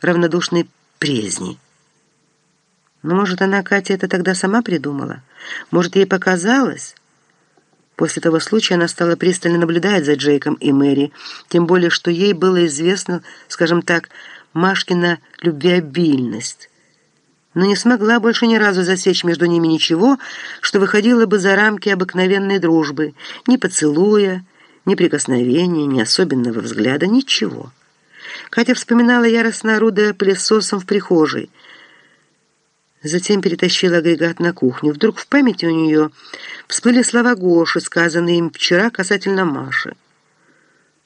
равнодушной презни. Но, может, она, Катя, это тогда сама придумала? Может, ей показалось? После того случая она стала пристально наблюдать за Джейком и Мэри, тем более, что ей было известно, скажем так, Машкина любвеобильность. Но не смогла больше ни разу засечь между ними ничего, что выходило бы за рамки обыкновенной дружбы, ни поцелуя, ни прикосновения, ни особенного взгляда, ничего. Катя вспоминала яростно орудая пылесосом в прихожей. Затем перетащила агрегат на кухню. Вдруг в памяти у нее всплыли слова Гоши, сказанные им вчера касательно Маши.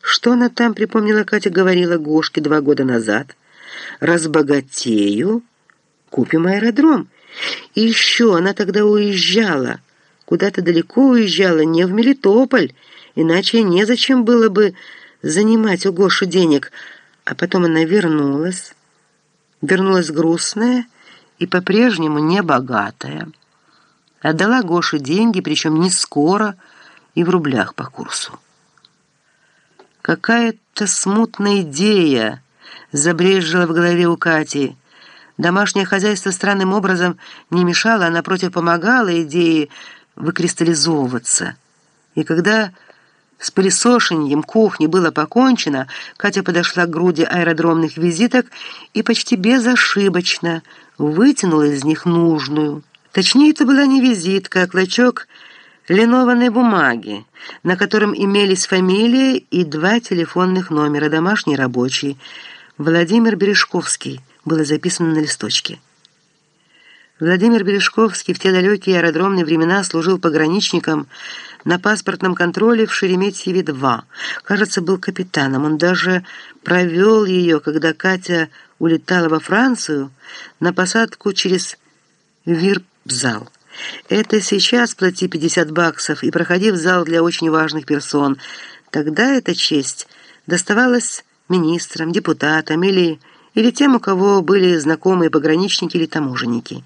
Что она там, припомнила Катя, говорила Гошке два года назад? «Разбогатею, купим аэродром». И еще она тогда уезжала, куда-то далеко уезжала, не в Мелитополь, иначе незачем было бы занимать у Гоши денег. А потом она вернулась, вернулась грустная и по-прежнему небогатая. Отдала Гоше деньги, причем не скоро и в рублях по курсу. Какая-то смутная идея забрежила в голове у Кати. Домашнее хозяйство странным образом не мешало, а напротив помогало идее выкристаллизовываться. И когда с пылесошением кухни было покончено, Катя подошла к груди аэродромных визиток и почти безошибочно вытянула из них нужную. Точнее, это была не визитка, а клочок линованной бумаги, на котором имелись фамилия и два телефонных номера, домашний рабочий. Владимир Бережковский было записано на листочке. Владимир Бережковский в те далекие аэродромные времена служил пограничником на паспортном контроле в Шереметьеве-2. Кажется, был капитаном. Он даже провел ее, когда Катя улетала во Францию, на посадку через Вирбзал. Это сейчас плати 50 баксов и проходи в зал для очень важных персон. Тогда эта честь доставалась министрам, депутатам или, или тем, у кого были знакомые пограничники или таможенники.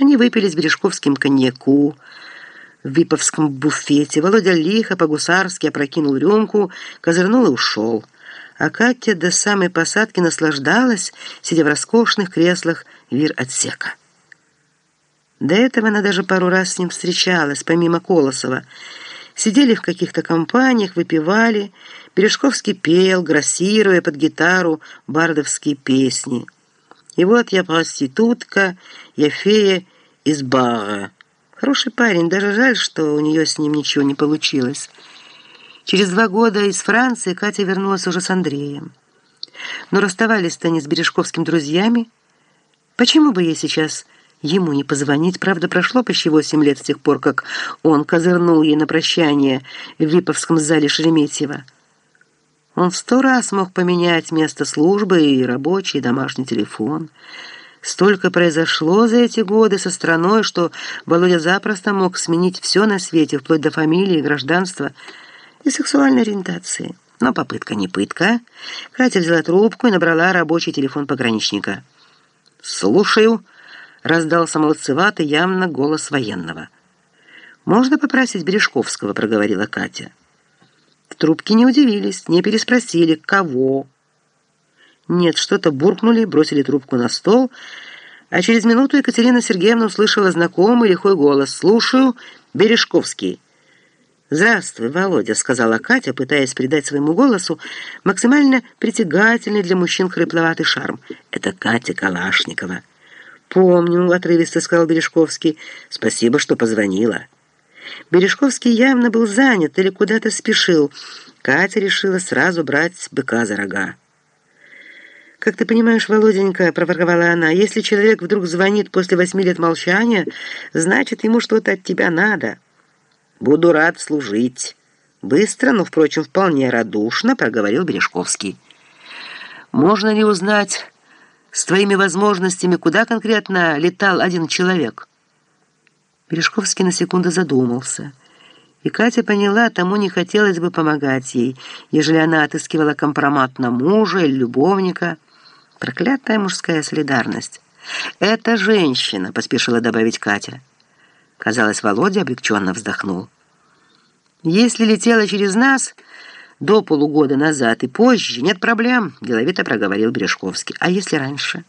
Они выпили с Бережковским коньяку в виповском буфете. Володя лихо по-гусарски опрокинул рюмку, козырнул и ушел. А Катя до самой посадки наслаждалась, сидя в роскошных креслах вир-отсека. До этого она даже пару раз с ним встречалась, помимо Колосова. Сидели в каких-то компаниях, выпивали. Бережковский пел, грассируя под гитару бардовские песни. И вот я проститутка, я фея из бара. Хороший парень, даже жаль, что у нее с ним ничего не получилось. Через два года из Франции Катя вернулась уже с Андреем. Но расставались-то они с Бережковским друзьями. Почему бы ей сейчас ему не позвонить. Правда, прошло почти восемь лет с тех пор, как он козырнул ей на прощание в Виповском зале Шереметьево. Он сто раз мог поменять место службы и рабочий, и домашний телефон. Столько произошло за эти годы со страной, что Володя запросто мог сменить все на свете, вплоть до фамилии, гражданства и сексуальной ориентации. Но попытка не пытка. Катя взяла трубку и набрала рабочий телефон пограничника. «Слушаю», раздался молодцеватый явно голос военного. «Можно попросить Бережковского?» — проговорила Катя. В трубке не удивились, не переспросили, кого. Нет, что-то буркнули, бросили трубку на стол, а через минуту Екатерина Сергеевна услышала знакомый лихой голос. «Слушаю, Бережковский». «Здравствуй, Володя», — сказала Катя, пытаясь придать своему голосу максимально притягательный для мужчин хрипловатый шарм. «Это Катя Калашникова». «Помню», — отрывисто сказал Бережковский. «Спасибо, что позвонила». Бережковский явно был занят или куда-то спешил. Катя решила сразу брать быка за рога. «Как ты понимаешь, Володенька», — проворковала она, «если человек вдруг звонит после восьми лет молчания, значит, ему что-то от тебя надо». «Буду рад служить». Быстро, но, впрочем, вполне радушно проговорил Бережковский. «Можно ли узнать...» с твоими возможностями куда конкретно летал один человек?» Бережковский на секунду задумался. И Катя поняла, тому не хотелось бы помогать ей, ежели она отыскивала компромат на мужа или любовника. Проклятая мужская солидарность. «Это женщина», — поспешила добавить Катя. Казалось, Володя облегченно вздохнул. «Если летела через нас, до полугода назад и позже, нет проблем», — деловито проговорил Бережковский. «А если раньше?»